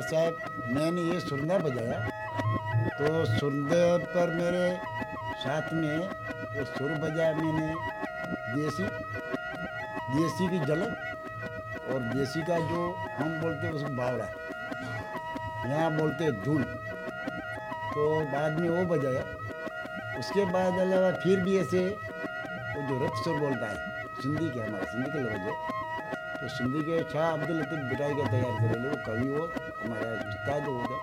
साहब, मैंने ये सुरना बजाया। तो सुरने पर मेरे साथ में वो सुर बजाया मैंने, देसी देसी की झलक और देसी का जो हम बोलते हैं, उसको बावड़ा। यहाँ बोलते हैं तो बाद में वो बजाया। उसके बाद अलावा फिर भी ऐसे वो जो रफ सुर बोलता है, सिंधी के हमारे, सिंधी के लोग तो सिंधी के शाह अब्दुल लतीफ़ बिटाई के तैयार करे वो कवि हो, हमारा उस्ताद हो गया।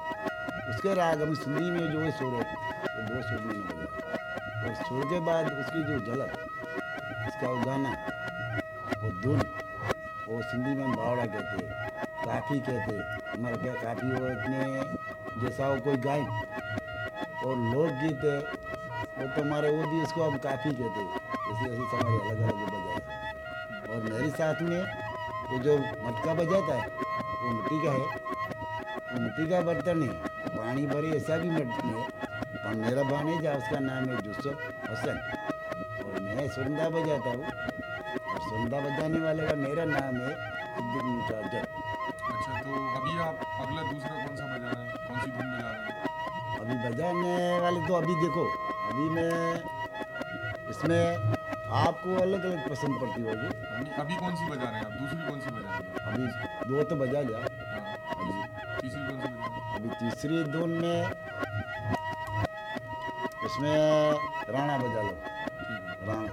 उसके राग हम सिंधी में जो है सुर है, वो दो सुर में बजा और सुर के बाद उसकी जो झलक, उसका गाना, वो धुन, वो सिंधी में बावड़ा कहते हैं, काफ़ी कहते हैं। हमारे क्या काफ़ी हो इतने, जैसा हो कोई गाय और लोकगीत है, वो तो हमारे वो भी उसको हम काफ़ी कहते हैं। ऐसे हमारे अलग अलग वो बजाए और मेरे साथ में वो जो मटका बजाता है वो मिट्टी का है। वो मिट्टी का बर्तन है पानी भरी ऐसा भी बर्तन है। पर मेरा भानेजा उसका नाम है जुस्सफ हसन। और मैं सुरंदा बजाता हूँ। और सुरंदा बजाने वाले का मेरा नाम है अच्छा तो अभी आप अगला दूसरा कौन सा बजा रहे हैं? कौन सी धुन बजा रहे हैं? अभी बजाने वाले तो अभी देखो अभी मैं इसमें आपको अलग अलग पसंद पड़ती होगी। अभी कौन सी बजा रहे हैं आप? दूसरी कौन सी बजा रहे हैं? अभी दो तो बजा लिया। हाँ तीसरी कौन सी बजा अभी तीसरी धुन में इसमें राणा बजा लो। राणा।